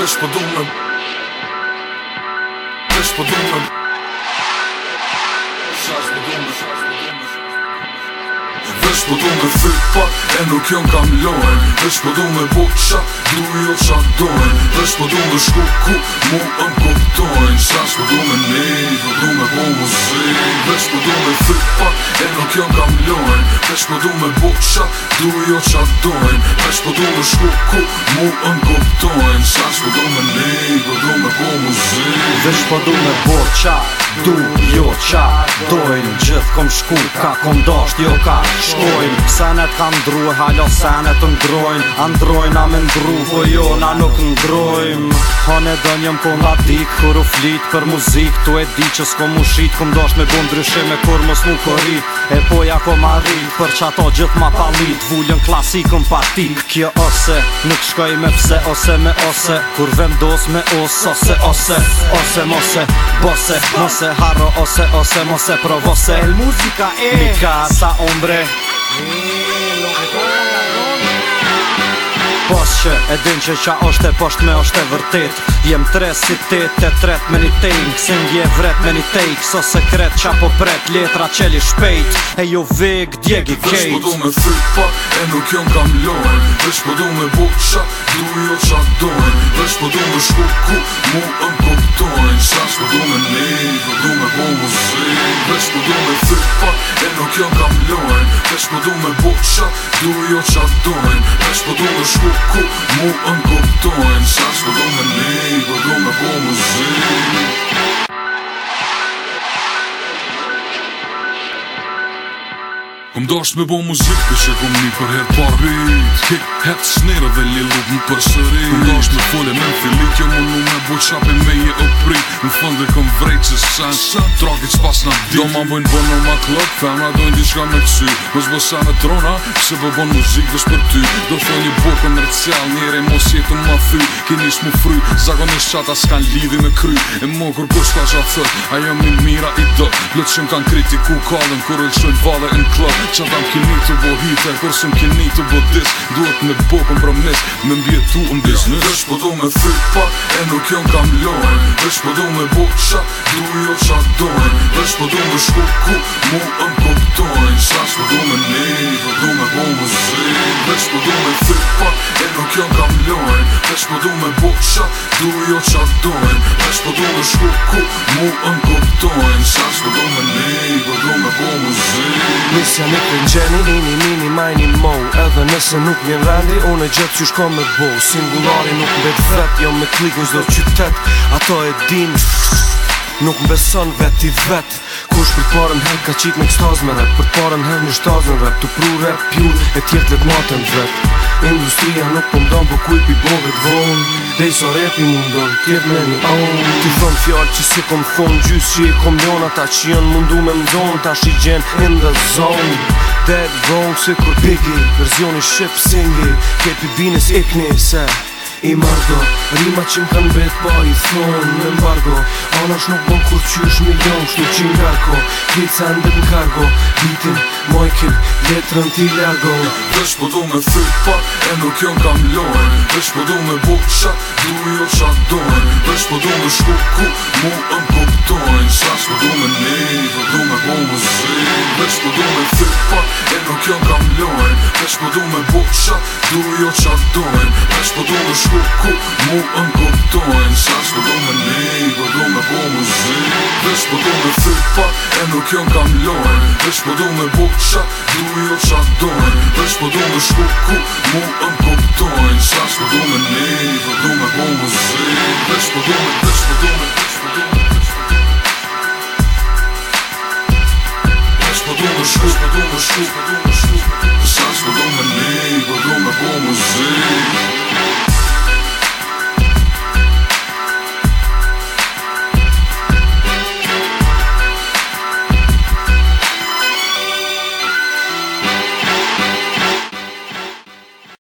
Vesh po dumëm Vesh po dumëm Shash Vesh po du me fipa, e nuk jon kam lojn Vesh po du me buqa, du jo qa dojn Vesh po du me shku ku, mu em kuptojn Shash po du me një, po me bu muzik Vesh po du me fipa, e nuk jon kam lojn Vesh po du me buqa, du jo qa dojn Vesh po du me shku ku, mu em kuptojn Shash po du me një, po me bu muzik Vesh po du me buqa, du jo qa dojnë Gjithë kom shku ka kom dosht jo ka shkojnë Senet ka ndruhe halo senet të ndrojnë Androjnë a me ndru po jo na nuk ndrojmë Hane dë njëm po nga dik kur u flit për muzik Tu e di që s'kom u shit kom dosht me bom dryshime kur mos mu kori E po ja kom ma për që ato gjithë ma palit Vullën klasikën patik kjo ose Nuk shkoj me pse ose me ose Kur vendos me os ose ose Ose mose bose mose Jaro, Ose, ose, o se provoce. El música es mi casa, hombre. lo Pas që edin që qa është e posht me është e vërtit Jem tre si ti, te tret me një tejn Kësin je vret me një take So sekret qa po pret, letra qeli shpejt E jo vik, djegi po kejt Vesh po du me fyt pa, e nuk jom kam lojn Vesh po du me bukë qa, du jo qa dojn Vesh po du me shku ku, mu ëm kuptojn Shash po du me një, po du me bu Vesh po du me fyt pa, Kjo kjo kam lojnë Vesh po du me bukë qa Du jo qa dojnë Vesh po du me shku ku Mu në kuptojnë Sa që po du me ne Po du me bu muzik Kom Këm me bo muzik për që kom një për herë par bit Hit, hit, snerë dhe lillu dhë një për sëri Kom do me fole me në filit Jo më në me bu qapin me një opri Në fundë e këm vrejt që shanë Trogi që pas në dit Do ma bojnë bo në ma klëp Femra do një qka me ty Me zbo sa në trona Se bo bon muzik vesh për ty Do të një bo komercial Njere mos jetë më fy Kini ish mu fry Zagon e shata s'kan lidi me kry E mo kur kush ka qa thë Ajo mi mira i do Lëqëm kanë kritiku kalën, Kër ullëshojnë valë në klub Qa dam kini të bo hitër Kër sëm kini të bo disë Duhet me bokën promis Me mbjetu në biznes Dësh po do me fyt pa E nuk jom kam lojnë Dësh po do me bo qa Du jo qa dojnë Dësh po do me shku ku Mu ëm kuptojnë Qa që po do me një Po du me bo më zi Dësh po do me fyt pa E nuk jom kam lojnë Dësh po do me bo qa Du jo qa dojnë qaq po do me shku ku Mu ëmkuptojnë qaq po do me ne Po do me po muzik Misja një për njeni, ini, mini, majni, mo Edhe nëse nuk një randi, unë e gjëtë që shko me bo Singulari nuk mbet vet, jo me klikun zdo qytet Ato e din, nuk mbeson vet i vet Kush për të parën hek ka qit me kstaz me rap Për të parën hek një shtaz me rap Tu pru rap, pjull e tjertë let matën vet Industria nuk pëndon, po, po kuj pi bovit vojnë Dhe i zoret mi mundon tjetë me një au Ti thonë fjallë që si kom thonë Gjusë që i kom njona ta që janë mundu me mdonë Ta shi gjenë in the zone Dead wrong se kur piki Verzioni shifë singi Kepi binës ikni se I Imargo Rima që më kanë betë pa po i thonë në embargo Anash nuk bon kur që është milion Shtu që në garko Kjeca ndër në kargo Bitin, mojkin, letërën ti lago Vesh po du me fyt pak E nuk jo nga mlojnë Vesh po du me buk shak Du jo qa dojnë Vesh po du me shku ku Mu më kuptojnë Shash po du me një Po du me bu më zi Vesh po du me fyt pak E nuk jo nga mlojnë Vesh po du me buk shak Du jo qa dojnë shku ku mu n'puktojn shash ku du me ni ku du me bu mu zi shku ku du me si pa e nuk jon kam lojn shku ku du me bu du jo qa dojn shku ku mu n'puktojn shash ku du me ni ku du me bu mu zi